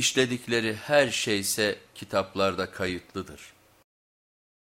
İşledikleri her şeyse kitaplarda kayıtlıdır.